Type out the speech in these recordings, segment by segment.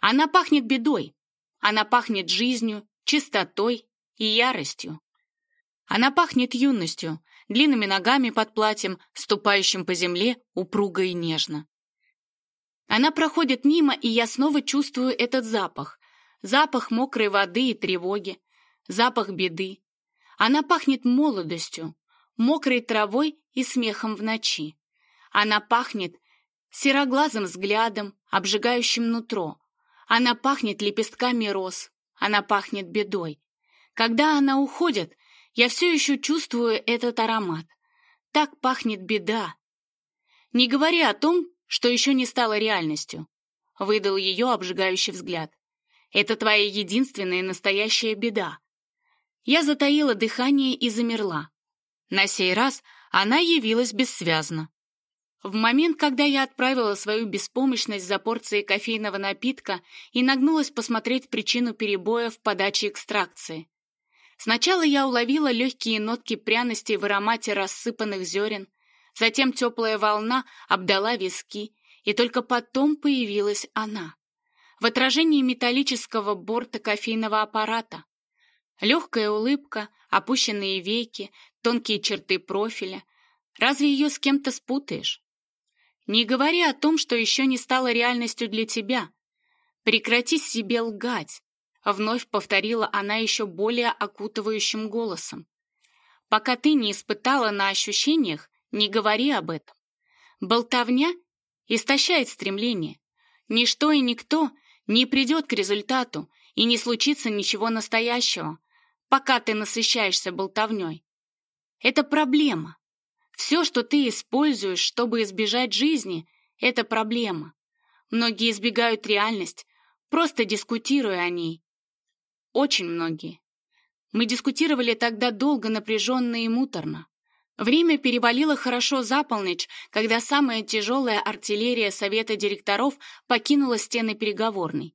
Она пахнет бедой. Она пахнет жизнью, чистотой и яростью. Она пахнет юностью, длинными ногами под платьем, ступающим по земле упруго и нежно. Она проходит мимо, и я снова чувствую этот запах. Запах мокрой воды и тревоги, запах беды. Она пахнет молодостью, мокрой травой и смехом в ночи. Она пахнет сероглазым взглядом, обжигающим нутро. Она пахнет лепестками роз. Она пахнет бедой. Когда она уходит, я все еще чувствую этот аромат. Так пахнет беда. Не говори о том, что еще не стало реальностью. Выдал ее обжигающий взгляд. Это твоя единственная настоящая беда. Я затаила дыхание и замерла. На сей раз она явилась бессвязно. В момент, когда я отправила свою беспомощность за порцией кофейного напитка и нагнулась посмотреть причину перебоя в подаче экстракции. Сначала я уловила легкие нотки пряности в аромате рассыпанных зерен, затем теплая волна обдала виски, и только потом появилась она. В отражении металлического борта кофейного аппарата. Легкая улыбка, опущенные веки, тонкие черты профиля. Разве ее с кем-то спутаешь? Не говори о том, что еще не стало реальностью для тебя. Прекрати себе лгать, вновь повторила она еще более окутывающим голосом. Пока ты не испытала на ощущениях, не говори об этом. Болтовня истощает стремление. Ничто и никто не придет к результату, и не случится ничего настоящего, пока ты насыщаешься болтовней. Это проблема. Все, что ты используешь, чтобы избежать жизни, это проблема. Многие избегают реальность, просто дискутируя о ней. Очень многие. Мы дискутировали тогда долго, напряженно и муторно. Время перевалило хорошо за полночь, когда самая тяжелая артиллерия совета директоров покинула стены переговорной.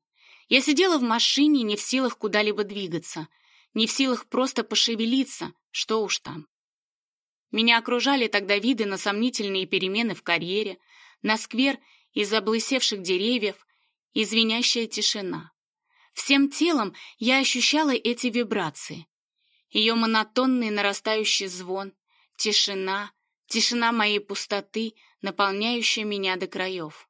Я сидела в машине, не в силах куда-либо двигаться, не в силах просто пошевелиться, что уж там. Меня окружали тогда виды на сомнительные перемены в карьере, на сквер из облысевших деревьев и звенящая тишина. Всем телом я ощущала эти вибрации. Ее монотонный нарастающий звон, тишина, тишина моей пустоты, наполняющая меня до краев.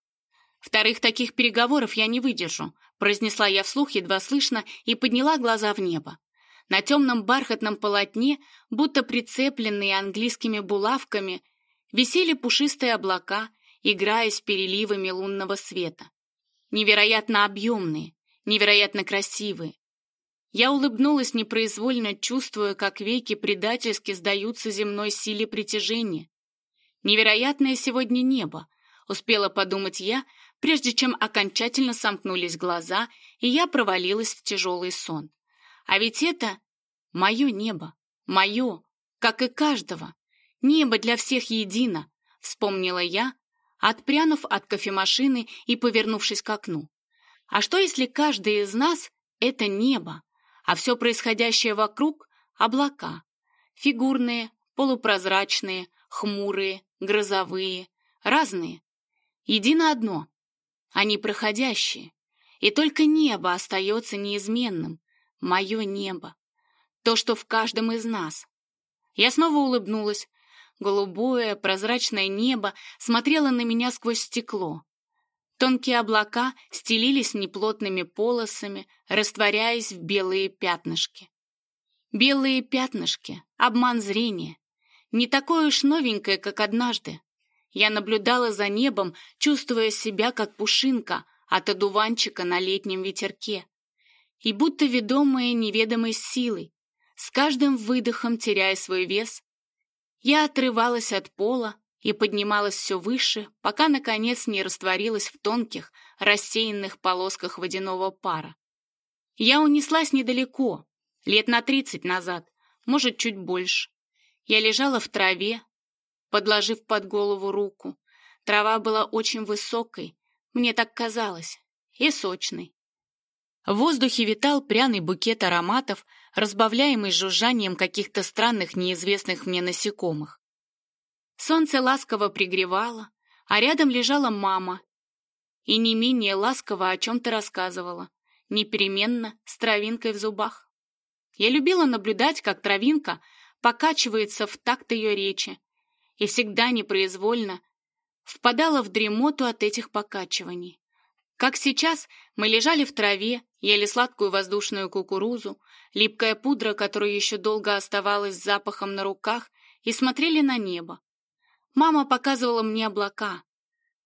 Вторых таких переговоров я не выдержу, произнесла я вслух едва слышно и подняла глаза в небо. На темном бархатном полотне, будто прицепленные английскими булавками, висели пушистые облака, играя с переливами лунного света. Невероятно объемные, невероятно красивые. Я улыбнулась непроизвольно, чувствуя, как веки предательски сдаются земной силе притяжения. Невероятное сегодня небо, успела подумать я, прежде чем окончательно сомкнулись глаза, и я провалилась в тяжелый сон. А ведь это мое небо, мое, как и каждого. Небо для всех едино, вспомнила я, отпрянув от кофемашины и повернувшись к окну. А что, если каждый из нас — это небо, а все происходящее вокруг — облака, фигурные, полупрозрачные, хмурые, грозовые, разные. Едино одно — они проходящие, и только небо остается неизменным, мое небо, то, что в каждом из нас. Я снова улыбнулась. Голубое, прозрачное небо смотрело на меня сквозь стекло. Тонкие облака стелились неплотными полосами, растворяясь в белые пятнышки. Белые пятнышки, обман зрения. Не такое уж новенькое, как однажды. Я наблюдала за небом, чувствуя себя как пушинка от одуванчика на летнем ветерке и будто ведомая неведомой силой, с каждым выдохом теряя свой вес, я отрывалась от пола и поднималась все выше, пока, наконец, не растворилась в тонких, рассеянных полосках водяного пара. Я унеслась недалеко, лет на тридцать назад, может, чуть больше. Я лежала в траве, подложив под голову руку. Трава была очень высокой, мне так казалось, и сочной. В воздухе витал пряный букет ароматов, разбавляемый жужжанием каких-то странных неизвестных мне насекомых. Солнце ласково пригревало, а рядом лежала мама и не менее ласково о чем-то рассказывала, непеременно, с травинкой в зубах. Я любила наблюдать, как травинка покачивается в такт ее речи, и всегда непроизвольно впадала в дремоту от этих покачиваний. Как сейчас мы лежали в траве, ели сладкую воздушную кукурузу, липкая пудра, которая еще долго оставалась с запахом на руках, и смотрели на небо. Мама показывала мне облака.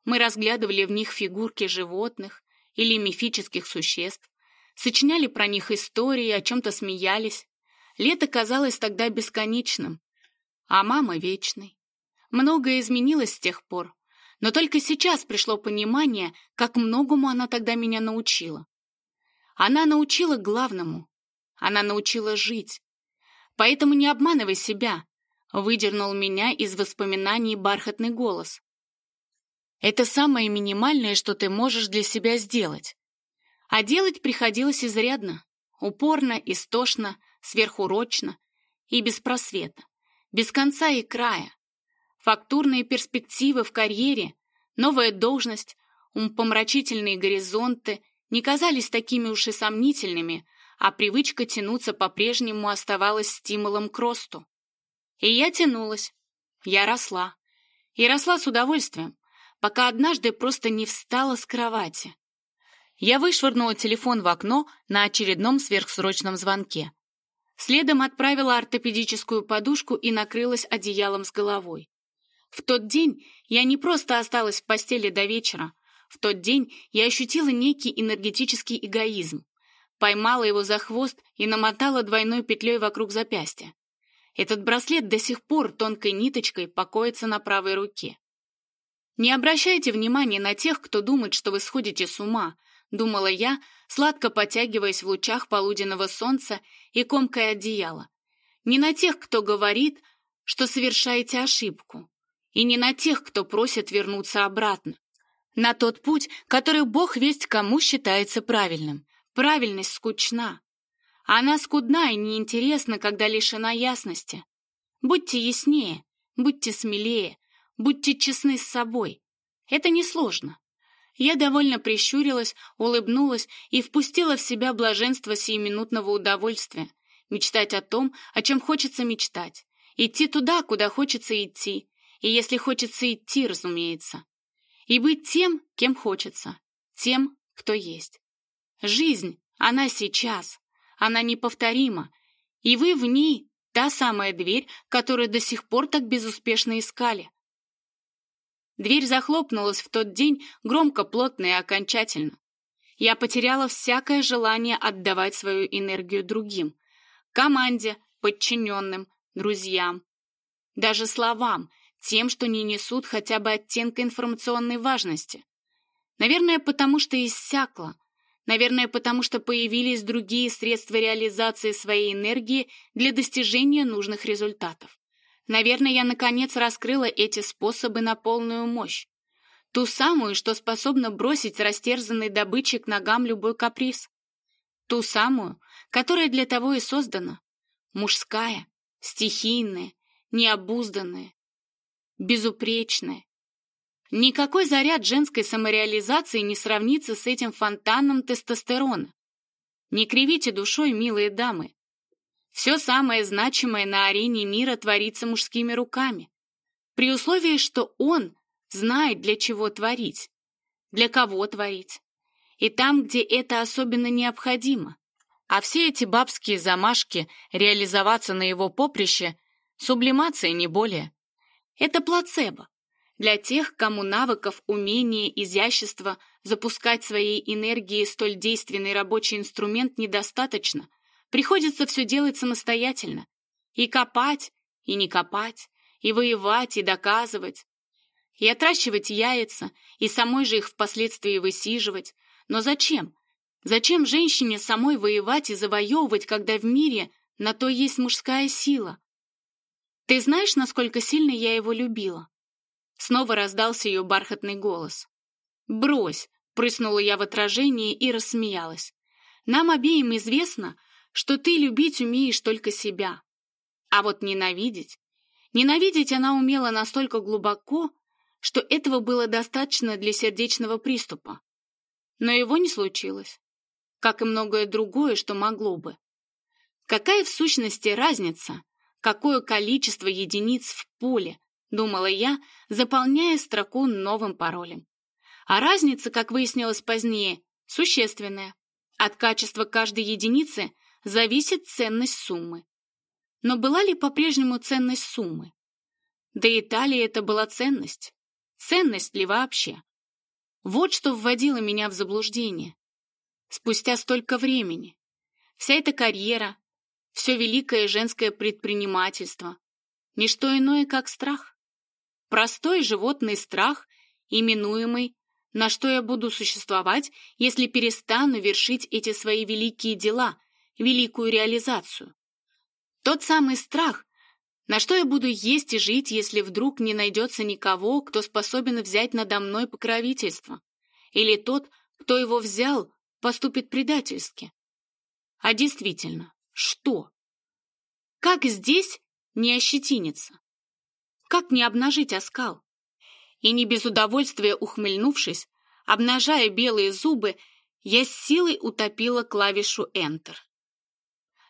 Мы разглядывали в них фигурки животных или мифических существ, сочиняли про них истории, о чем-то смеялись. Лето казалось тогда бесконечным, а мама — вечной. Многое изменилось с тех пор, но только сейчас пришло понимание, как многому она тогда меня научила. Она научила главному. Она научила жить. Поэтому не обманывай себя, выдернул меня из воспоминаний бархатный голос. Это самое минимальное, что ты можешь для себя сделать. А делать приходилось изрядно, упорно, истошно, сверхурочно и без просвета, без конца и края. Фактурные перспективы в карьере, новая должность, умпомрачительные горизонты не казались такими уж и сомнительными, а привычка тянуться по-прежнему оставалась стимулом к росту. И я тянулась, я росла. И росла с удовольствием, пока однажды просто не встала с кровати. Я вышвырнула телефон в окно на очередном сверхсрочном звонке. Следом отправила ортопедическую подушку и накрылась одеялом с головой. В тот день я не просто осталась в постели до вечера. В тот день я ощутила некий энергетический эгоизм. Поймала его за хвост и намотала двойной петлей вокруг запястья. Этот браслет до сих пор тонкой ниточкой покоится на правой руке. Не обращайте внимания на тех, кто думает, что вы сходите с ума, думала я, сладко потягиваясь в лучах полуденного солнца и комкой одеяла. Не на тех, кто говорит, что совершаете ошибку и не на тех, кто просит вернуться обратно. На тот путь, который Бог весть кому считается правильным. Правильность скучна. Она скудна и неинтересна, когда лишена ясности. Будьте яснее, будьте смелее, будьте честны с собой. Это несложно. Я довольно прищурилась, улыбнулась и впустила в себя блаженство сиюминутного удовольствия, мечтать о том, о чем хочется мечтать, идти туда, куда хочется идти, и если хочется идти, разумеется. И быть тем, кем хочется, тем, кто есть. Жизнь, она сейчас, она неповторима, и вы в ней та самая дверь, которую до сих пор так безуспешно искали. Дверь захлопнулась в тот день громко, плотно и окончательно. Я потеряла всякое желание отдавать свою энергию другим, команде, подчиненным, друзьям, даже словам, тем, что не несут хотя бы оттенка информационной важности. Наверное, потому что иссякло. Наверное, потому что появились другие средства реализации своей энергии для достижения нужных результатов. Наверное, я наконец раскрыла эти способы на полную мощь. Ту самую, что способна бросить растерзанный добытчик ногам любой каприз. Ту самую, которая для того и создана. Мужская, стихийная, необузданная, безупречная. Никакой заряд женской самореализации не сравнится с этим фонтаном тестостерона. Не кривите душой, милые дамы. Все самое значимое на арене мира творится мужскими руками, при условии, что он знает, для чего творить, для кого творить, и там, где это особенно необходимо. А все эти бабские замашки реализоваться на его поприще — сублимация не более. Это плацебо. Для тех, кому навыков, умения, изящества запускать своей энергией столь действенный рабочий инструмент недостаточно, приходится все делать самостоятельно. И копать, и не копать, и воевать, и доказывать. И отращивать яйца, и самой же их впоследствии высиживать. Но зачем? Зачем женщине самой воевать и завоевывать, когда в мире на то есть мужская сила? Ты знаешь, насколько сильно я его любила?» Снова раздался ее бархатный голос. «Брось!» — прыснула я в отражении и рассмеялась. «Нам обеим известно, что ты любить умеешь только себя. А вот ненавидеть... Ненавидеть она умела настолько глубоко, что этого было достаточно для сердечного приступа. Но его не случилось, как и многое другое, что могло бы. Какая в сущности разница, какое количество единиц в поле, думала я, заполняя строку новым паролем. А разница, как выяснилось позднее, существенная. От качества каждой единицы зависит ценность суммы. Но была ли по-прежнему ценность суммы? Да и Италии это была ценность. Ценность ли вообще? Вот что вводило меня в заблуждение. Спустя столько времени. Вся эта карьера, все великое женское предпринимательство. Ничто иное, как страх. Простой животный страх, именуемый «на что я буду существовать, если перестану вершить эти свои великие дела, великую реализацию». Тот самый страх, на что я буду есть и жить, если вдруг не найдется никого, кто способен взять надо мной покровительство? Или тот, кто его взял, поступит предательски? А действительно, что? Как здесь не ощетиниться? Как не обнажить оскал? И не без удовольствия ухмыльнувшись, обнажая белые зубы, я с силой утопила клавишу Enter.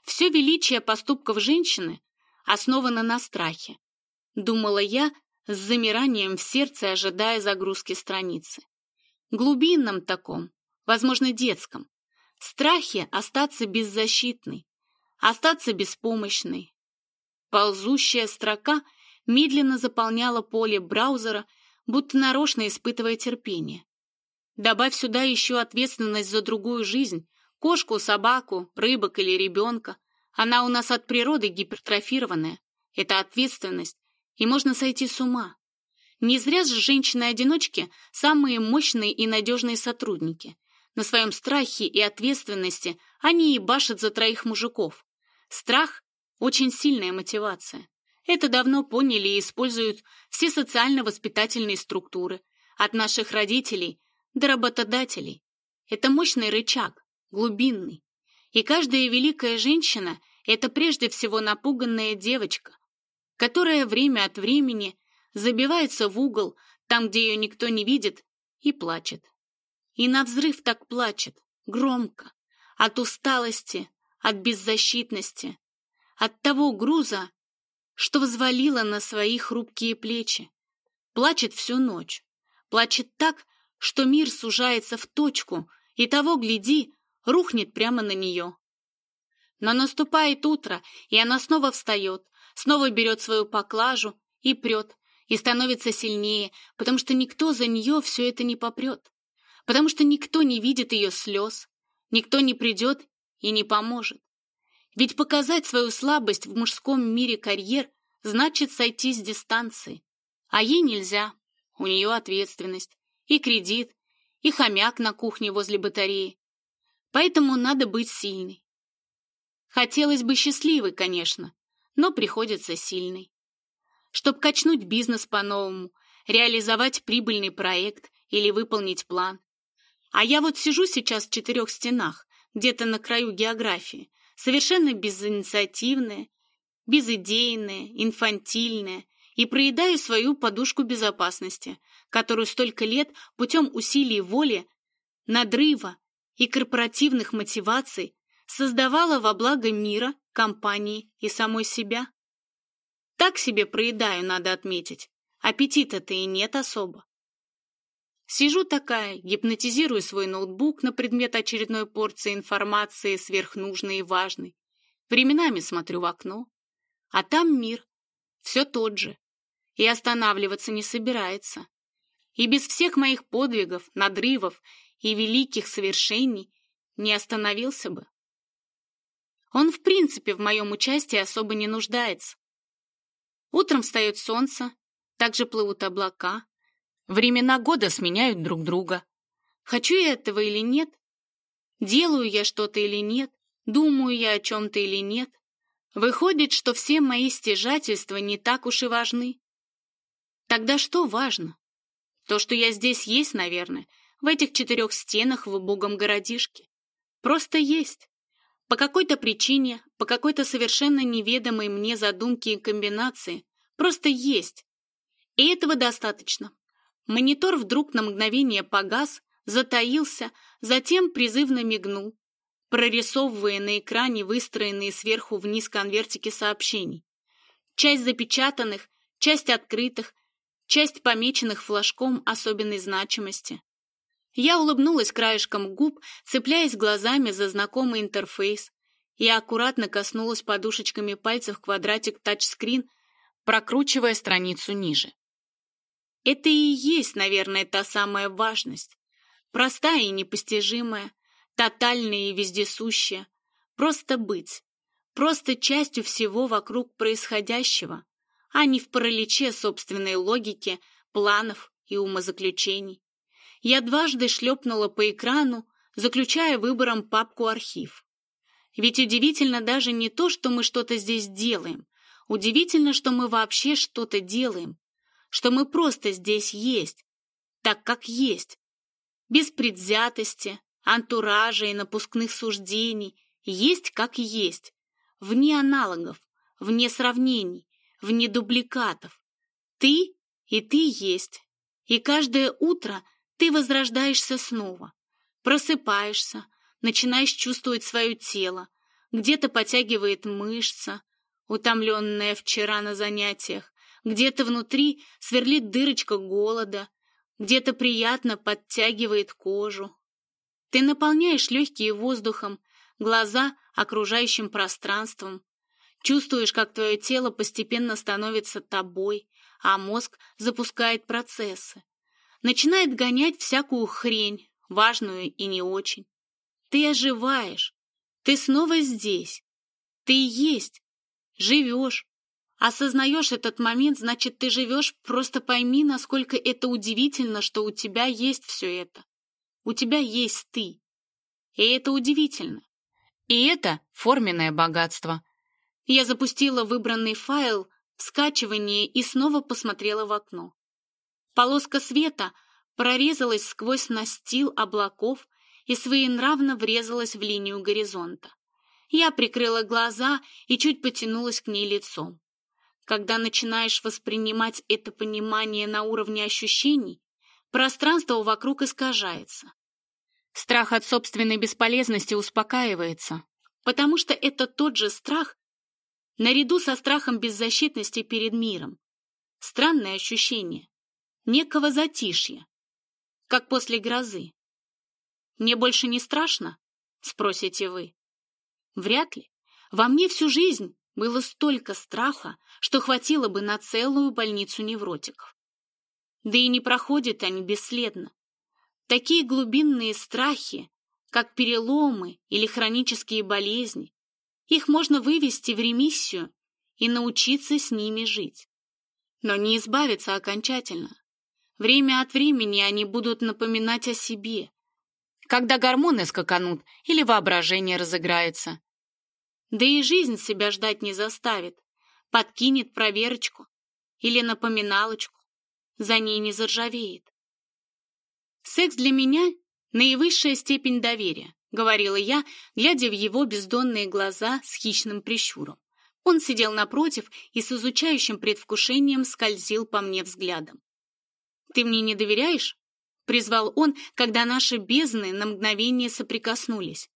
Все величие поступков женщины основана на страхе. Думала я с замиранием в сердце, ожидая загрузки страницы. Глубинном таком, возможно, детском. Страхе остаться беззащитной, остаться беспомощной. Ползущая строка медленно заполняла поле браузера, будто нарочно испытывая терпение. Добавь сюда еще ответственность за другую жизнь, кошку, собаку, рыбок или ребенка, она у нас от природы гипертрофированная. Это ответственность, и можно сойти с ума. Не зря же женщины-одиночки – самые мощные и надежные сотрудники. На своем страхе и ответственности они и башат за троих мужиков. Страх – очень сильная мотивация. Это давно поняли и используют все социально-воспитательные структуры, от наших родителей до работодателей. Это мощный рычаг, глубинный. И каждая великая женщина это прежде всего напуганная девочка, которая время от времени забивается в угол, там, где ее никто не видит, и плачет. И на взрыв так плачет, громко, от усталости, от беззащитности, от того груза, что взвалила на свои хрупкие плечи. Плачет всю ночь, плачет так, что мир сужается в точку, и того, гляди, рухнет прямо на нее. Но наступает утро, и она снова встает, снова берет свою поклажу и прет, и становится сильнее, потому что никто за нее все это не попрет, потому что никто не видит ее слез, никто не придет и не поможет. Ведь показать свою слабость в мужском мире карьер значит сойти с дистанции. А ей нельзя, у нее ответственность, и кредит, и хомяк на кухне возле батареи. Поэтому надо быть сильной. Хотелось бы счастливой, конечно, но приходится сильной. Чтоб качнуть бизнес по-новому, реализовать прибыльный проект или выполнить план. А я вот сижу сейчас в четырех стенах, где-то на краю географии, совершенно безинициативная, безидейная, инфантильная, и проедаю свою подушку безопасности, которую столько лет путем усилий воли, надрыва и корпоративных мотиваций создавала во благо мира, компании и самой себя. Так себе проедаю, надо отметить. Аппетита-то и нет особо. Сижу такая, гипнотизирую свой ноутбук на предмет очередной порции информации сверхнужной и важной. Временами смотрю в окно, а там мир, все тот же, и останавливаться не собирается. И без всех моих подвигов, надрывов и великих совершений не остановился бы. Он в принципе в моем участии особо не нуждается. Утром встает солнце, также плывут облака. Времена года сменяют друг друга. Хочу я этого или нет? Делаю я что-то или нет? Думаю я о чем-то или нет? Выходит, что все мои стяжательства не так уж и важны. Тогда что важно? То, что я здесь есть, наверное, в этих четырех стенах в убогом городишке. Просто есть. По какой-то причине, по какой-то совершенно неведомой мне задумке и комбинации, просто есть. И этого достаточно. Монитор вдруг на мгновение погас, затаился, затем призывно мигнул, прорисовывая на экране выстроенные сверху вниз конвертики сообщений. Часть запечатанных, часть открытых, часть помеченных флажком особенной значимости. Я улыбнулась краешком губ, цепляясь глазами за знакомый интерфейс, и аккуратно коснулась подушечками пальцев квадратик тачскрин, прокручивая страницу ниже. Это и есть, наверное, та самая важность. Простая и непостижимая, тотальная и вездесущая. Просто быть. Просто частью всего вокруг происходящего, а не в параличе собственной логики, планов и умозаключений. Я дважды шлепнула по экрану, заключая выбором папку «Архив». Ведь удивительно даже не то, что мы что-то здесь делаем. Удивительно, что мы вообще что-то делаем. Что мы просто здесь есть. Так, как есть. Без предвзятости, антуража и напускных суждений. Есть, как есть. Вне аналогов, вне сравнений, вне дубликатов. Ты и ты есть. И каждое утро ты возрождаешься снова. Просыпаешься, начинаешь чувствовать свое тело, где-то потягивает мышца, утомленная вчера на занятиях, где-то внутри сверлит дырочка голода, где-то приятно подтягивает кожу. Ты наполняешь легкие воздухом, глаза окружающим пространством, чувствуешь, как твое тело постепенно становится тобой, а мозг запускает процессы, начинает гонять всякую хрень, важную и не очень. Ты оживаешь. Ты снова здесь. Ты есть. Живешь. Осознаешь этот момент, значит, ты живешь, просто пойми, насколько это удивительно, что у тебя есть все это. У тебя есть ты. И это удивительно. И это форменное богатство. Я запустила выбранный файл скачивание и снова посмотрела в окно. Полоска света прорезалась сквозь настил облаков и своенравно врезалась в линию горизонта. Я прикрыла глаза и чуть потянулась к ней лицом. Когда начинаешь воспринимать это понимание на уровне ощущений, пространство вокруг искажается. Страх от собственной бесполезности успокаивается, потому что это тот же страх, наряду со страхом беззащитности перед миром. Странное ощущение, некого затишья, как после грозы. Мне больше не страшно? Спросите вы. Вряд ли. Во мне всю жизнь было столько страха, что хватило бы на целую больницу невротиков. Да и не проходят они бесследно. Такие глубинные страхи, как переломы или хронические болезни, их можно вывести в ремиссию и научиться с ними жить. Но не избавиться окончательно. Время от времени они будут напоминать о себе, когда гормоны скаканут или воображение разыграется. Да и жизнь себя ждать не заставит, подкинет проверочку или напоминалочку, за ней не заржавеет. «Секс для меня — наивысшая степень доверия», — говорила я, глядя в его бездонные глаза с хищным прищуром. Он сидел напротив и с изучающим предвкушением скользил по мне взглядом. «Ты мне не доверяешь?» призвал он, когда наши бездны на мгновение соприкоснулись.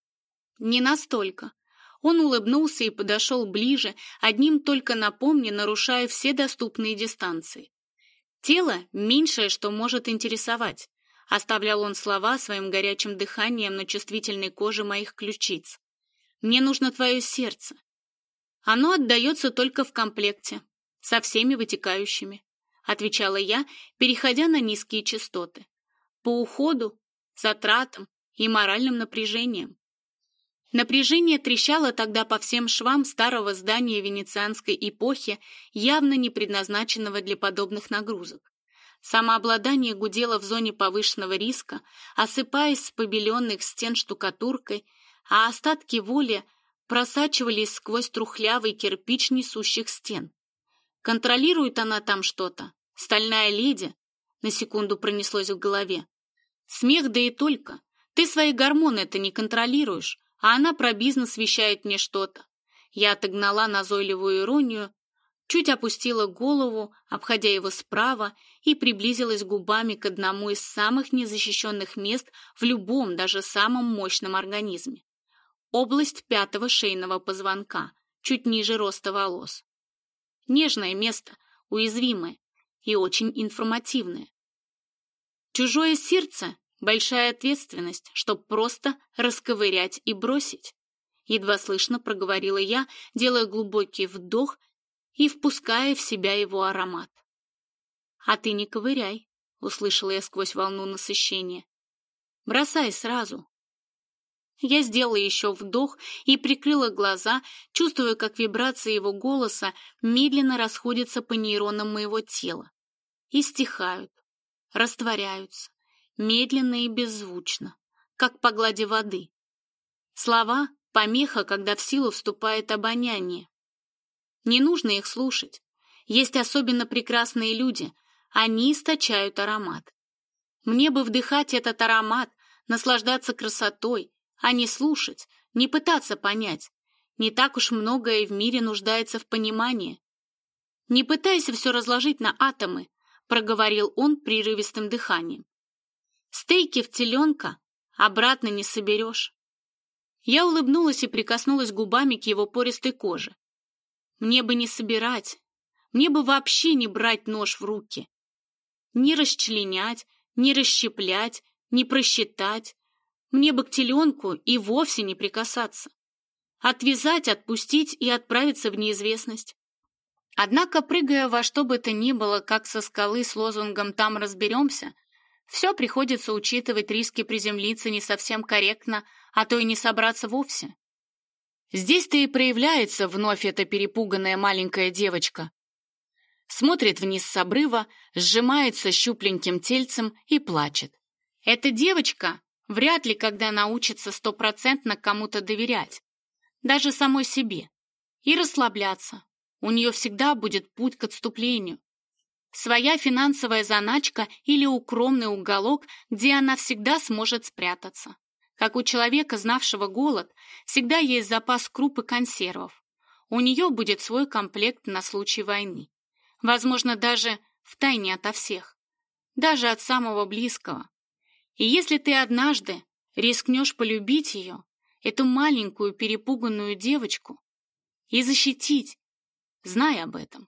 Не настолько. Он улыбнулся и подошел ближе, одним только напомня, нарушая все доступные дистанции. Тело — меньшее, что может интересовать. Оставлял он слова своим горячим дыханием на чувствительной коже моих ключиц. «Мне нужно твое сердце. Оно отдается только в комплекте, со всеми вытекающими», — отвечала я, переходя на низкие частоты по уходу, затратам и моральным напряжением. Напряжение трещало тогда по всем швам старого здания венецианской эпохи, явно не предназначенного для подобных нагрузок. Самообладание гудело в зоне повышенного риска, осыпаясь с побеленных стен штукатуркой, а остатки воли просачивались сквозь трухлявый кирпич несущих стен. Контролирует она там что-то? Стальная леди? На секунду пронеслось в голове. Смех да и только. Ты свои гормоны это не контролируешь, а она про бизнес вещает мне что-то. Я отогнала назойливую иронию. чуть опустила голову, обходя его справа, и приблизилась губами к одному из самых незащищенных мест в любом, даже самом мощном организме. Область пятого шейного позвонка, чуть ниже роста волос. Нежное место, уязвимое и очень информативное. Чужое сердце — большая ответственность, чтоб просто расковырять и бросить. Едва слышно проговорила я, делая глубокий вдох и впуская в себя его аромат. «А ты не ковыряй», — услышала я сквозь волну насыщения. «Бросай сразу». Я сделала еще вдох и прикрыла глаза, чувствуя, как вибрации его голоса медленно расходятся по нейронам моего тела и стихают, растворяются, медленно и беззвучно, как по глади воды. Слова — помеха, когда в силу вступает обоняние, не нужно их слушать. Есть особенно прекрасные люди. Они источают аромат. Мне бы вдыхать этот аромат, наслаждаться красотой, а не слушать, не пытаться понять. Не так уж многое в мире нуждается в понимании. «Не пытайся все разложить на атомы», — проговорил он прерывистым дыханием. «Стейки в теленка обратно не соберешь». Я улыбнулась и прикоснулась губами к его пористой коже. Мне бы не собирать, мне бы вообще не брать нож в руки. Не расчленять, не расщеплять, не просчитать. Мне бы к теленку и вовсе не прикасаться. Отвязать, отпустить и отправиться в неизвестность. Однако, прыгая во что бы то ни было, как со скалы с лозунгом «там разберемся», все приходится учитывать риски приземлиться не совсем корректно, а то и не собраться вовсе. Здесь-то и проявляется вновь эта перепуганная маленькая девочка. Смотрит вниз с обрыва, сжимается щупленьким тельцем и плачет. Эта девочка вряд ли когда научится стопроцентно кому-то доверять, даже самой себе, и расслабляться. У нее всегда будет путь к отступлению. Своя финансовая заначка или укромный уголок, где она всегда сможет спрятаться. Как у человека, знавшего голод, всегда есть запас круп и консервов. У нее будет свой комплект на случай войны. Возможно, даже в тайне ото всех. Даже от самого близкого. И если ты однажды рискнешь полюбить ее, эту маленькую перепуганную девочку, и защитить, знай об этом,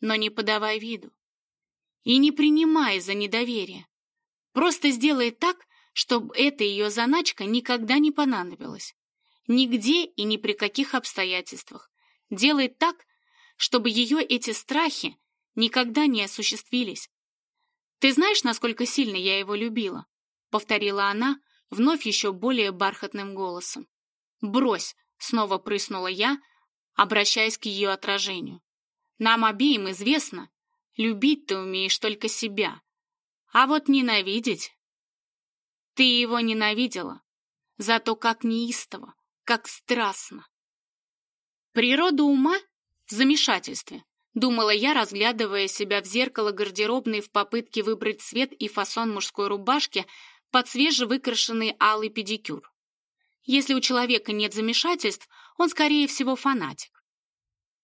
но не подавай виду. И не принимай за недоверие. Просто сделай так, чтобы эта ее заначка никогда не понадобилась. Нигде и ни при каких обстоятельствах. Делает так, чтобы ее эти страхи никогда не осуществились. «Ты знаешь, насколько сильно я его любила?» — повторила она, вновь еще более бархатным голосом. «Брось!» — снова прыснула я, обращаясь к ее отражению. «Нам обеим известно, любить ты умеешь только себя, а вот ненавидеть ты его ненавидела, зато как неистово, как страстно. Природа ума в замешательстве, думала я, разглядывая себя в зеркало гардеробной в попытке выбрать цвет и фасон мужской рубашки под свежевыкрашенный алый педикюр. Если у человека нет замешательств, он, скорее всего, фанатик.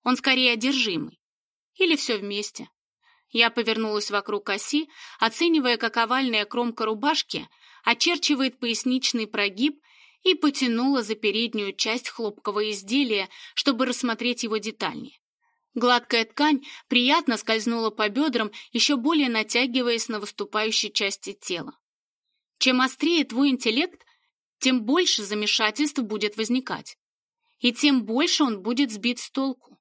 Он скорее одержимый. Или все вместе. Я повернулась вокруг оси, оценивая, как овальная кромка рубашки очерчивает поясничный прогиб и потянула за переднюю часть хлопкового изделия, чтобы рассмотреть его детальнее. Гладкая ткань приятно скользнула по бедрам, еще более натягиваясь на выступающей части тела. Чем острее твой интеллект, тем больше замешательств будет возникать, и тем больше он будет сбит с толку.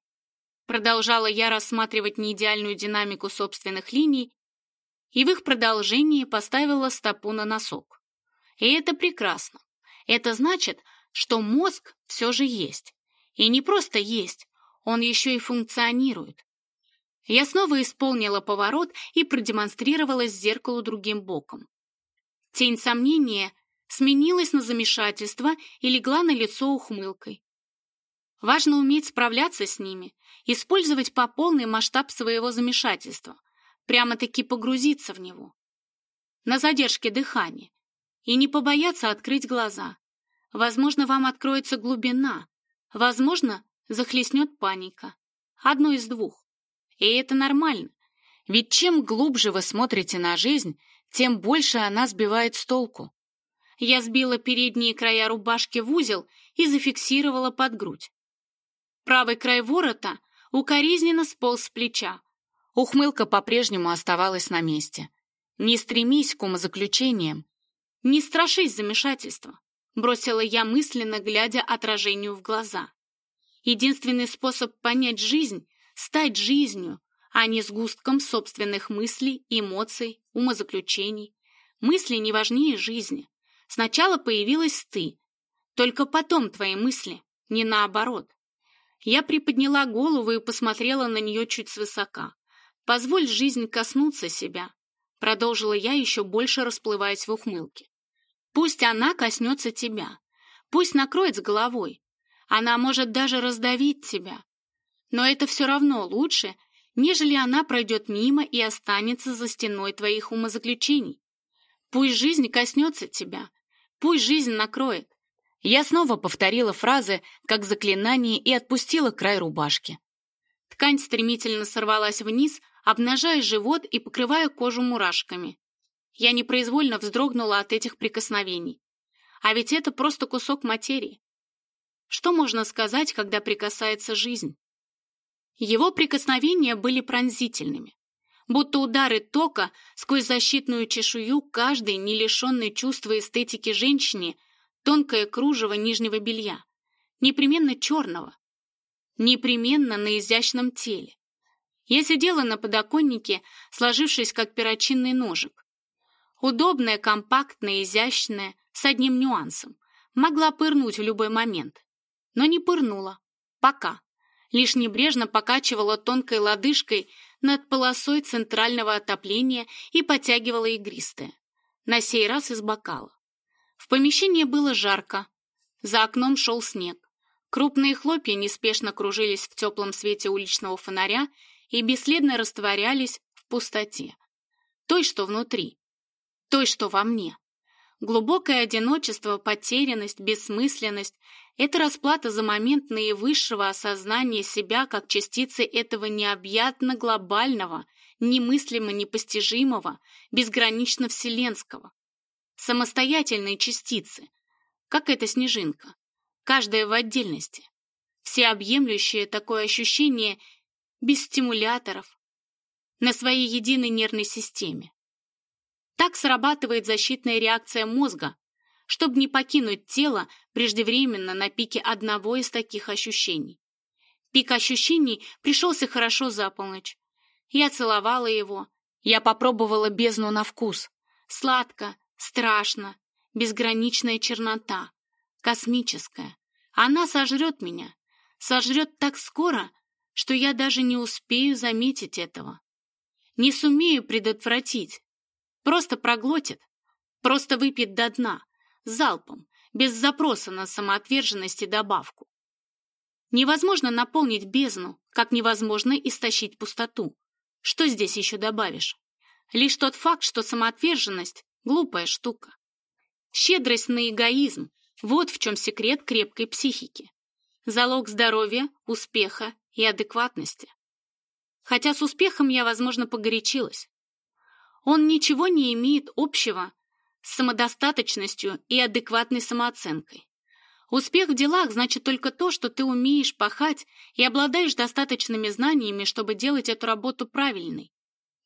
Продолжала я рассматривать неидеальную динамику собственных линий и в их продолжении поставила стопу на носок. И это прекрасно. Это значит, что мозг все же есть. И не просто есть, он еще и функционирует. Я снова исполнила поворот и продемонстрировала зеркалу другим боком. Тень сомнения сменилась на замешательство и легла на лицо ухмылкой. Важно уметь справляться с ними, использовать по полный масштаб своего замешательства, прямо-таки погрузиться в него. На задержке дыхания, и не побояться открыть глаза. Возможно, вам откроется глубина, возможно, захлестнет паника. Одно из двух. И это нормально. Ведь чем глубже вы смотрите на жизнь, тем больше она сбивает с толку. Я сбила передние края рубашки в узел и зафиксировала под грудь. Правый край ворота укоризненно сполз с плеча. Ухмылка по-прежнему оставалась на месте. Не стремись к умозаключениям. Не страшись замешательства, бросила я мысленно, глядя отражению в глаза. Единственный способ понять жизнь — стать жизнью, а не сгустком собственных мыслей, эмоций, умозаключений. Мысли не важнее жизни. Сначала появилась ты, только потом твои мысли, не наоборот. Я приподняла голову и посмотрела на нее чуть свысока. «Позволь жизнь коснуться себя», — продолжила я, еще больше расплываясь в ухмылке. «Пусть она коснется тебя, пусть накроет с головой. Она может даже раздавить тебя. Но это все равно лучше, нежели она пройдет мимо и останется за стеной твоих умозаключений. Пусть жизнь коснется тебя, пусть жизнь накроет. Я снова повторила фразы, как заклинание, и отпустила край рубашки. Ткань стремительно сорвалась вниз, обнажая живот и покрывая кожу мурашками. Я непроизвольно вздрогнула от этих прикосновений. А ведь это просто кусок материи. Что можно сказать, когда прикасается жизнь? Его прикосновения были пронзительными. Будто удары тока сквозь защитную чешую каждой, не лишенной чувства эстетики женщине, тонкое кружево нижнего белья, непременно черного, непременно на изящном теле. Я сидела на подоконнике, сложившись как перочинный ножик. Удобная, компактная, изящная, с одним нюансом. Могла пырнуть в любой момент. Но не пырнула. Пока. Лишь небрежно покачивала тонкой лодыжкой над полосой центрального отопления и потягивала игристое. На сей раз из бокала. В помещении было жарко. За окном шел снег. Крупные хлопья неспешно кружились в теплом свете уличного фонаря и бесследно растворялись в пустоте. Той, что внутри. Той, что во мне. Глубокое одиночество, потерянность, бессмысленность — это расплата за момент наивысшего осознания себя как частицы этого необъятно глобального, немыслимо непостижимого, безгранично вселенского самостоятельные частицы, как эта снежинка, каждая в отдельности, всеобъемлющее такое ощущение без стимуляторов, на своей единой нервной системе. Так срабатывает защитная реакция мозга, чтобы не покинуть тело преждевременно на пике одного из таких ощущений. Пик ощущений пришелся хорошо за полночь. Я целовала его, я попробовала бездну на вкус. Сладко, Страшно, безграничная чернота, космическая. Она сожрет меня, сожрет так скоро, что я даже не успею заметить этого. Не сумею предотвратить. Просто проглотит, просто выпьет до дна, залпом, без запроса на самоотверженность и добавку. Невозможно наполнить бездну, как невозможно истощить пустоту. Что здесь еще добавишь? Лишь тот факт, что самоотверженность Глупая штука. Щедрость на эгоизм – вот в чем секрет крепкой психики. Залог здоровья, успеха и адекватности. Хотя с успехом я, возможно, погорячилась. Он ничего не имеет общего с самодостаточностью и адекватной самооценкой. Успех в делах значит только то, что ты умеешь пахать и обладаешь достаточными знаниями, чтобы делать эту работу правильной.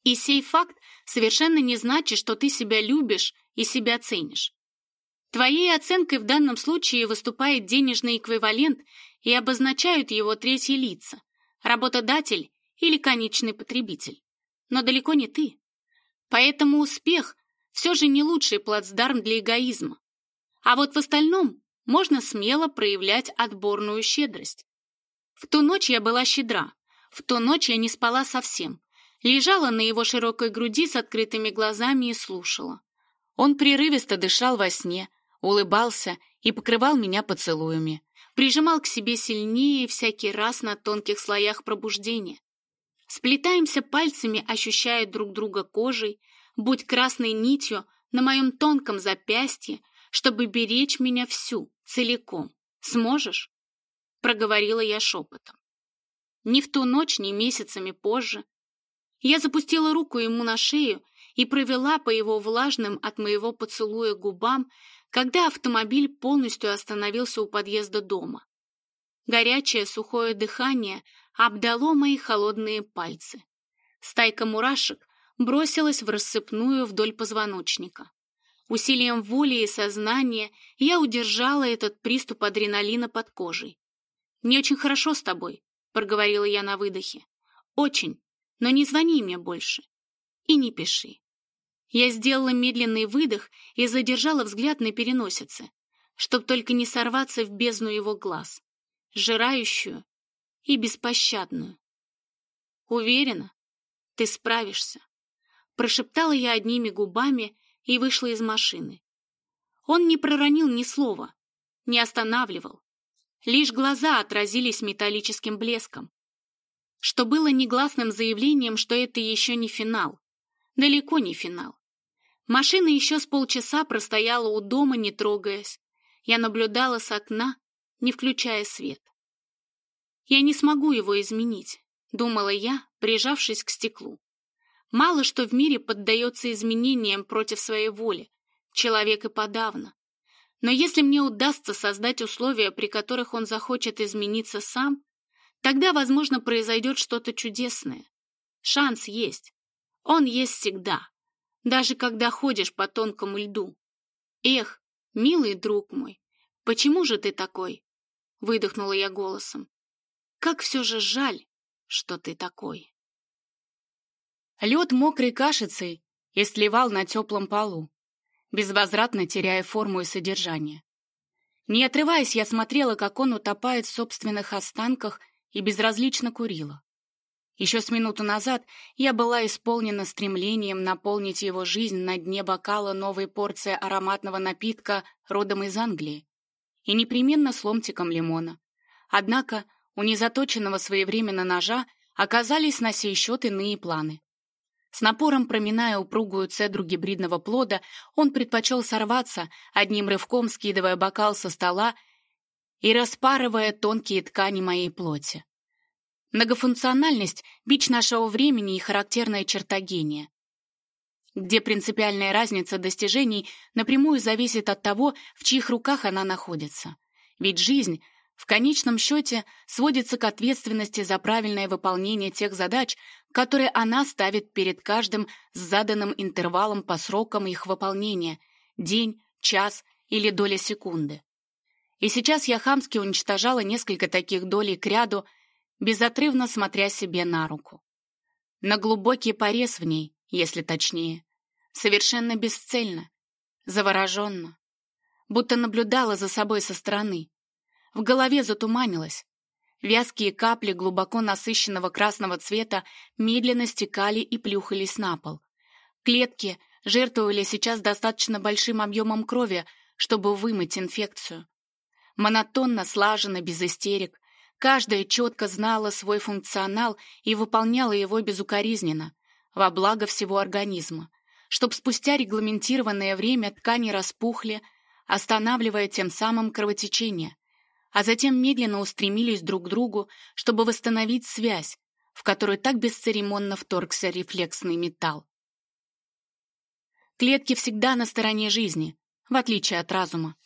И сей факт совершенно не значит, что ты себя любишь и себя ценишь. Твоей оценкой в данном случае выступает денежный эквивалент и обозначают его третьи лица – работодатель или конечный потребитель. Но далеко не ты. Поэтому успех все же не лучший плацдарм для эгоизма. А вот в остальном можно смело проявлять отборную щедрость. В ту ночь я была щедра, в ту ночь я не спала совсем, лежала на его широкой груди с открытыми глазами и слушала. Он прерывисто дышал во сне, улыбался и покрывал меня поцелуями, прижимал к себе сильнее всякий раз на тонких слоях пробуждения. Сплетаемся пальцами, ощущая друг друга кожей, будь красной нитью на моем тонком запястье, чтобы беречь меня всю, целиком. Сможешь? Проговорила я шепотом. Ни в ту ночь, ни месяцами позже. Я запустила руку ему на шею и провела по его влажным от моего поцелуя губам, когда автомобиль полностью остановился у подъезда дома. Горячее сухое дыхание обдало мои холодные пальцы. Стайка мурашек бросилась в рассыпную вдоль позвоночника. Усилием воли и сознания я удержала этот приступ адреналина под кожей. «Мне очень хорошо с тобой», — проговорила я на выдохе. «Очень, но не звони мне больше. И не пиши». Я сделала медленный выдох и задержала взгляд на переносице, чтоб только не сорваться в бездну его глаз, жирающую и беспощадную. «Уверена, ты справишься», — прошептала я одними губами и вышла из машины. Он не проронил ни слова, не останавливал. Лишь глаза отразились металлическим блеском, что было негласным заявлением, что это еще не финал. Далеко не финал. Машина еще с полчаса простояла у дома, не трогаясь. Я наблюдала с окна, не включая свет. Я не смогу его изменить, думала я, прижавшись к стеклу. Мало что в мире поддается изменениям против своей воли, человек и подавно. Но если мне удастся создать условия, при которых он захочет измениться сам, тогда, возможно, произойдет что-то чудесное. Шанс есть. Он есть всегда, даже когда ходишь по тонкому льду. Эх, милый друг мой, почему же ты такой? Выдохнула я голосом. Как все же жаль, что ты такой. Лед мокрой кашицей и сливал на теплом полу, безвозвратно теряя форму и содержание. Не отрываясь, я смотрела, как он утопает в собственных останках и безразлично курила. Еще с минуту назад я была исполнена стремлением наполнить его жизнь на дне бокала новой порции ароматного напитка родом из Англии и непременно с ломтиком лимона. Однако у незаточенного своевременно ножа оказались на сей счет иные планы. С напором проминая упругую цедру гибридного плода, он предпочел сорваться, одним рывком скидывая бокал со стола и распарывая тонкие ткани моей плоти. Многофункциональность — бич нашего времени и характерная черта гения. Где принципиальная разница достижений напрямую зависит от того, в чьих руках она находится. Ведь жизнь — в конечном счете сводится к ответственности за правильное выполнение тех задач, которые она ставит перед каждым с заданным интервалом по срокам их выполнения – день, час или доля секунды. И сейчас я хамски уничтожала несколько таких долей к ряду, безотрывно смотря себе на руку. На глубокий порез в ней, если точнее. Совершенно бесцельно, завороженно. Будто наблюдала за собой со стороны. В голове затуманилось. Вязкие капли глубоко насыщенного красного цвета медленно стекали и плюхались на пол. Клетки жертвовали сейчас достаточно большим объемом крови, чтобы вымыть инфекцию. Монотонно, слаженно, без истерик. Каждая четко знала свой функционал и выполняла его безукоризненно, во благо всего организма, чтобы спустя регламентированное время ткани распухли, останавливая тем самым кровотечение а затем медленно устремились друг к другу, чтобы восстановить связь, в которую так бесцеремонно вторгся рефлексный металл. Клетки всегда на стороне жизни, в отличие от разума.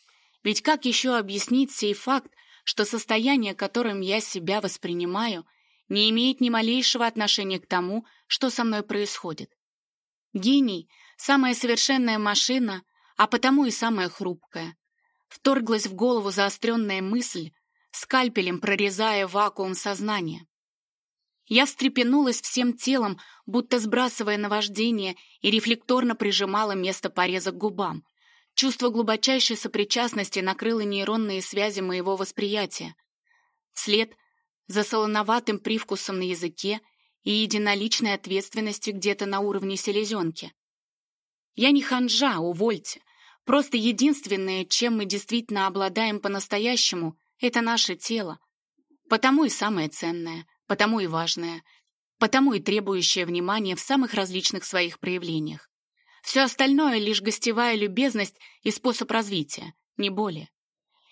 Ведь как еще объяснить сей факт, что состояние, которым я себя воспринимаю, не имеет ни малейшего отношения к тому, что со мной происходит? Гений — самая совершенная машина, а потому и самая хрупкая. Вторглась в голову заостренная мысль, скальпелем прорезая вакуум сознания. Я встрепенулась всем телом, будто сбрасывая наваждение, и рефлекторно прижимала место пореза к губам. Чувство глубочайшей сопричастности накрыло нейронные связи моего восприятия. Вслед за солоноватым привкусом на языке и единоличной ответственностью где-то на уровне селезенки. Я не ханжа, увольте. Просто единственное, чем мы действительно обладаем по-настоящему, это наше тело. Потому и самое ценное, потому и важное, потому и требующее внимания в самых различных своих проявлениях. Все остальное — лишь гостевая любезность и способ развития, не более.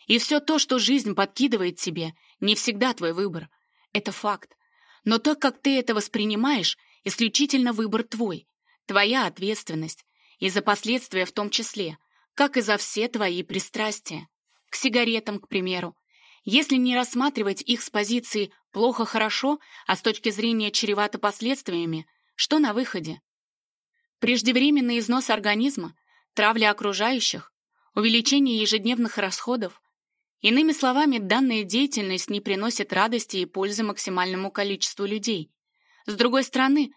И все то, что жизнь подкидывает тебе, не всегда твой выбор. Это факт. Но то, как ты это воспринимаешь, исключительно выбор твой, твоя ответственность, и за последствия в том числе, как и за все твои пристрастия. К сигаретам, к примеру. Если не рассматривать их с позиции «плохо-хорошо», а с точки зрения чревато последствиями, что на выходе? Преждевременный износ организма, травля окружающих, увеличение ежедневных расходов. Иными словами, данная деятельность не приносит радости и пользы максимальному количеству людей. С другой стороны,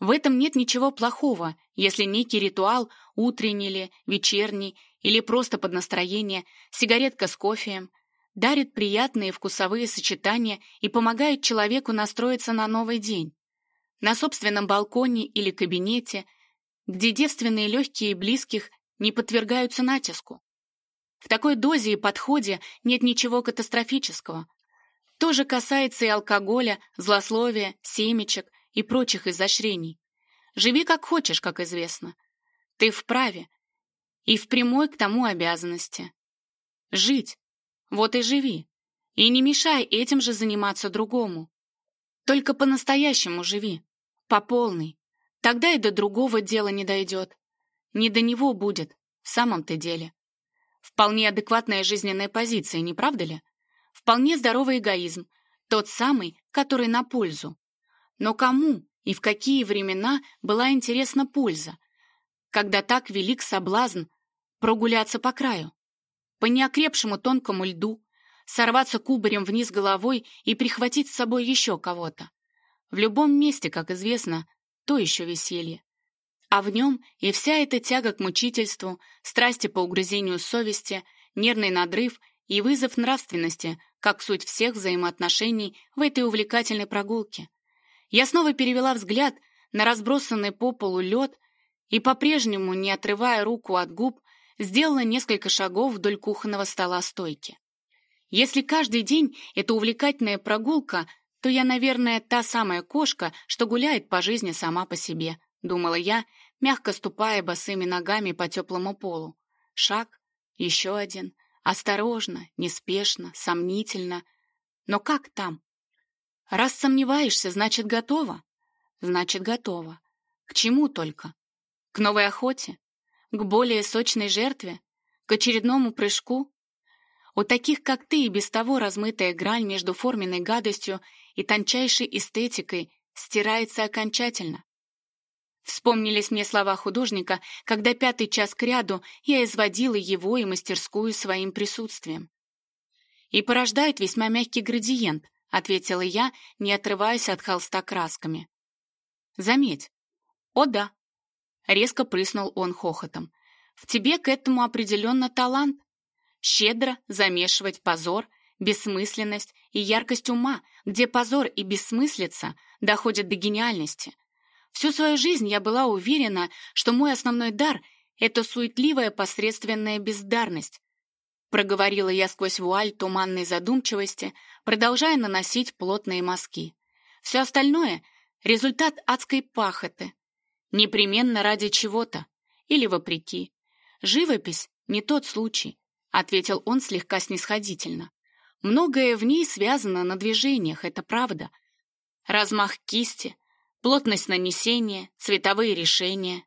в этом нет ничего плохого, если некий ритуал, утренний ли, вечерний или просто под настроение, сигаретка с кофеем, дарит приятные вкусовые сочетания и помогает человеку настроиться на новый день. На собственном балконе или кабинете, где девственные легкие близких не подвергаются натиску. В такой дозе и подходе нет ничего катастрофического. То же касается и алкоголя, злословия, семечек и прочих изощрений. Живи как хочешь, как известно. Ты вправе и в прямой к тому обязанности. Жить. Вот и живи. И не мешай этим же заниматься другому. Только по-настоящему живи. По полной. Тогда и до другого дела не дойдет. Не до него будет, в самом-то деле. Вполне адекватная жизненная позиция, не правда ли? Вполне здоровый эгоизм, тот самый, который на пользу. Но кому и в какие времена была интересна польза, когда так велик соблазн прогуляться по краю, по неокрепшему тонкому льду, сорваться кубарем вниз головой и прихватить с собой еще кого-то. В любом месте, как известно, то еще веселье. А в нем и вся эта тяга к мучительству, страсти по угрызению совести, нервный надрыв и вызов нравственности, как суть всех взаимоотношений в этой увлекательной прогулке. Я снова перевела взгляд на разбросанный по полу лед и, по-прежнему, не отрывая руку от губ, сделала несколько шагов вдоль кухонного стола стойки. Если каждый день это увлекательная прогулка, то я, наверное, та самая кошка, что гуляет по жизни сама по себе, думала я, мягко ступая босыми ногами по теплому полу. Шаг, еще один, осторожно, неспешно, сомнительно. Но как там? Раз сомневаешься, значит, готова? Значит, готова. К чему только? К новой охоте? К более сочной жертве? К очередному прыжку? У таких, как ты, и без того размытая грань между форменной гадостью и тончайшей эстетикой стирается окончательно. Вспомнились мне слова художника, когда пятый час кряду я изводила его и мастерскую своим присутствием. И порождает весьма мягкий градиент, ответила я, не отрываясь от холста красками. Заметь. О да. Резко прыснул он хохотом. В тебе к этому определенно талант. Щедро замешивать позор, бессмысленность и яркость ума, где позор и бессмыслица доходят до гениальности. Всю свою жизнь я была уверена, что мой основной дар — это суетливая посредственная бездарность, проговорила я сквозь вуаль туманной задумчивости, продолжая наносить плотные мазки. Все остальное — результат адской пахоты. Непременно ради чего-то. Или вопреки. Живопись — не тот случай, — ответил он слегка снисходительно. Многое в ней связано на движениях, это правда. Размах кисти, плотность нанесения, цветовые решения.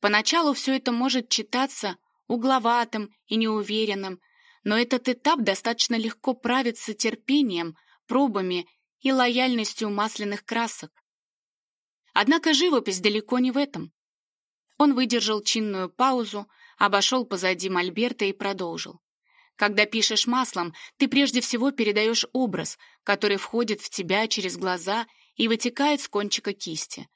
Поначалу все это может читаться угловатым и неуверенным, но этот этап достаточно легко правится терпением, пробами и лояльностью масляных красок. Однако живопись далеко не в этом. Он выдержал чинную паузу, обошел позади Мольберта и продолжил. Когда пишешь маслом, ты прежде всего передаешь образ, который входит в тебя через глаза и вытекает с кончика кисти.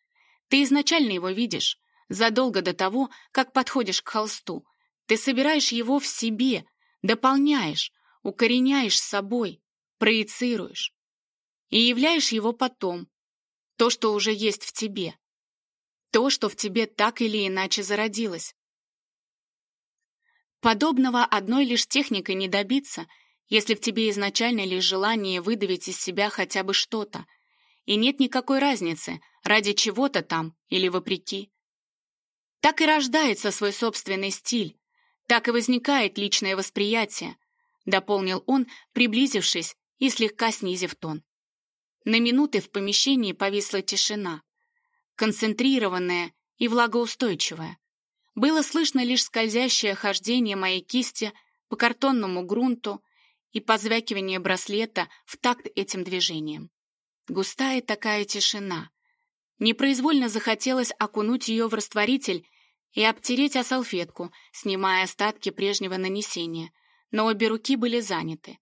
Ты изначально его видишь, задолго до того, как подходишь к холсту. Ты собираешь его в себе, дополняешь, укореняешь с собой, проецируешь и являешь его потом, то, что уже есть в тебе, то, что в тебе так или иначе зародилось. Подобного одной лишь техникой не добиться, если в тебе изначально лишь желание выдавить из себя хотя бы что-то, и нет никакой разницы, ради чего-то там или вопреки. Так и рождается свой собственный стиль, так и возникает личное восприятие, дополнил он, приблизившись и слегка снизив тон. На минуты в помещении повисла тишина, концентрированная и влагоустойчивая. Было слышно лишь скользящее хождение моей кисти по картонному грунту и позвякивание браслета в такт этим движением. Густая такая тишина. Непроизвольно захотелось окунуть ее в растворитель и обтереть о салфетку, снимая остатки прежнего нанесения, но обе руки были заняты.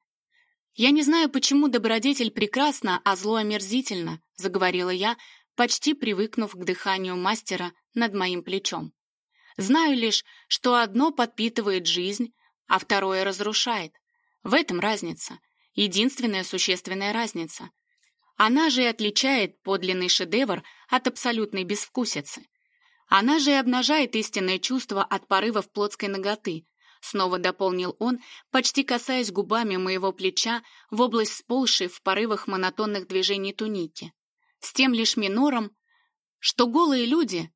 «Я не знаю, почему добродетель прекрасна, а зло омерзительно», — заговорила я, почти привыкнув к дыханию мастера над моим плечом. «Знаю лишь, что одно подпитывает жизнь, а второе разрушает. В этом разница, единственная существенная разница. Она же и отличает подлинный шедевр от абсолютной безвкусицы. Она же и обнажает истинное чувство от порывов плотской ноготы, снова дополнил он, почти касаясь губами моего плеча в область сползшей в порывах монотонных движений туники. С тем лишь минором, что голые люди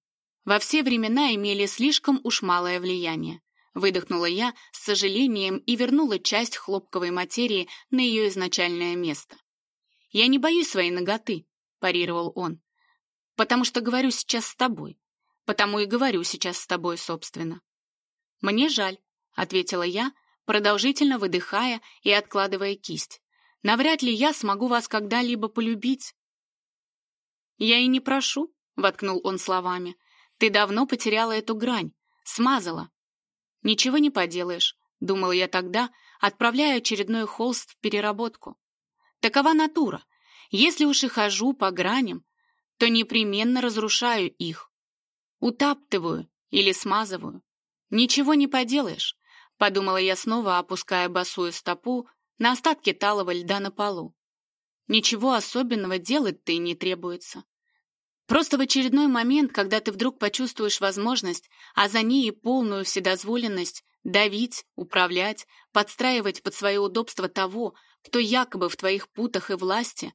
во все времена имели слишком уж малое влияние. Выдохнула я с сожалением и вернула часть хлопковой материи на ее изначальное место. «Я не боюсь своей ноготы», — парировал он, «потому что говорю сейчас с тобой. Потому и говорю сейчас с тобой, собственно. Мне жаль, ответила я, продолжительно выдыхая и откладывая кисть. Навряд ли я смогу вас когда-либо полюбить. Я и не прошу, воткнул он словами. Ты давно потеряла эту грань, смазала. Ничего не поделаешь, думала я тогда, отправляя очередной холст в переработку. Такова натура. Если уж и хожу по граням, то непременно разрушаю их утаптываю или смазываю. Ничего не поделаешь, подумала я снова, опуская босую стопу на остатки талого льда на полу. Ничего особенного делать-то и не требуется. Просто в очередной момент, когда ты вдруг почувствуешь возможность, а за ней и полную вседозволенность давить, управлять, подстраивать под свое удобство того, кто якобы в твоих путах и власти,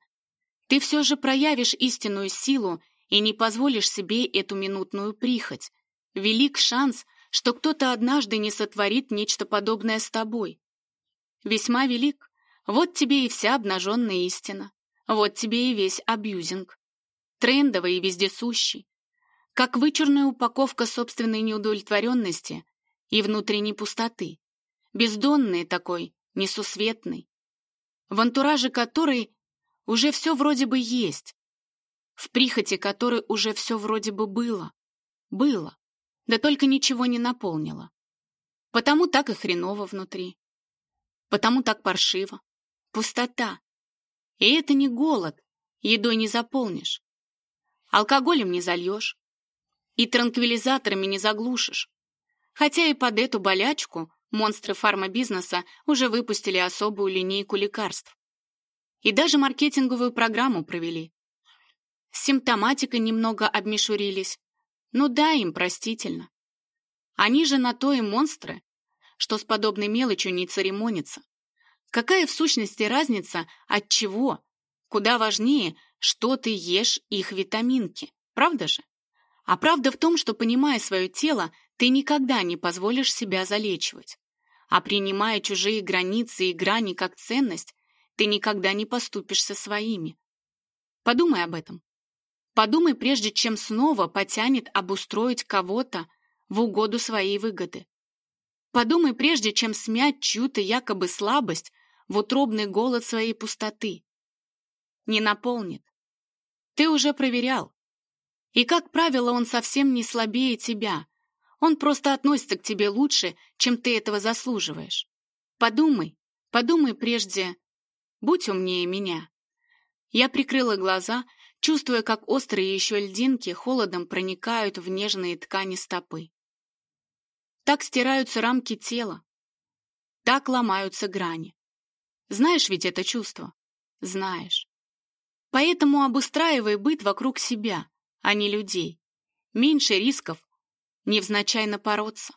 ты все же проявишь истинную силу и не позволишь себе эту минутную прихоть. Велик шанс, что кто-то однажды не сотворит нечто подобное с тобой. Весьма велик. Вот тебе и вся обнаженная истина. Вот тебе и весь абьюзинг. Трендовый и вездесущий. Как вычурная упаковка собственной неудовлетворенности и внутренней пустоты. Бездонный такой, несусветный. В антураже которой уже все вроде бы есть, в прихоти которой уже все вроде бы было. Было, да только ничего не наполнило. Потому так и хреново внутри. Потому так паршиво. Пустота. И это не голод, едой не заполнишь. Алкоголем не зальешь. И транквилизаторами не заглушишь. Хотя и под эту болячку монстры фармабизнеса уже выпустили особую линейку лекарств. И даже маркетинговую программу провели. С симптоматикой немного обмешурились. Ну да, им простительно. Они же на то и монстры, что с подобной мелочью не церемонятся. Какая в сущности разница от чего? Куда важнее, что ты ешь их витаминки, правда же? А правда в том, что, понимая свое тело, ты никогда не позволишь себя залечивать. А принимая чужие границы и грани как ценность, ты никогда не поступишь со своими. Подумай об этом. Подумай, прежде чем снова потянет обустроить кого-то в угоду своей выгоды. Подумай, прежде чем смять чью-то якобы слабость в утробный голод своей пустоты. Не наполнит. Ты уже проверял. И, как правило, он совсем не слабее тебя. Он просто относится к тебе лучше, чем ты этого заслуживаешь. Подумай, подумай прежде. Будь умнее меня. Я прикрыла глаза чувствуя, как острые еще льдинки холодом проникают в нежные ткани стопы. Так стираются рамки тела. Так ломаются грани. Знаешь ведь это чувство? Знаешь. Поэтому обустраивай быт вокруг себя, а не людей. Меньше рисков невзначай напороться.